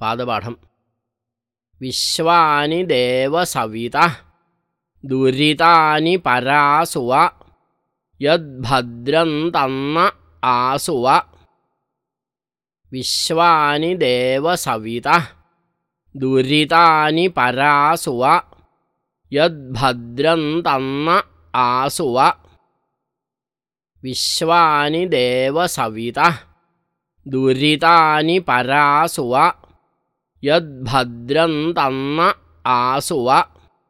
पादपाठं विश्वानि देवसविता दुरितानि परासुव यद्भद्रं तन्न आसुव विश्वानि देवसविता दुरितानि परासुव यद्भद्रं तन्न आसुव विश्वानि देवसविता दुरितानि परासुव यद्भद्रं तन्न आसुव।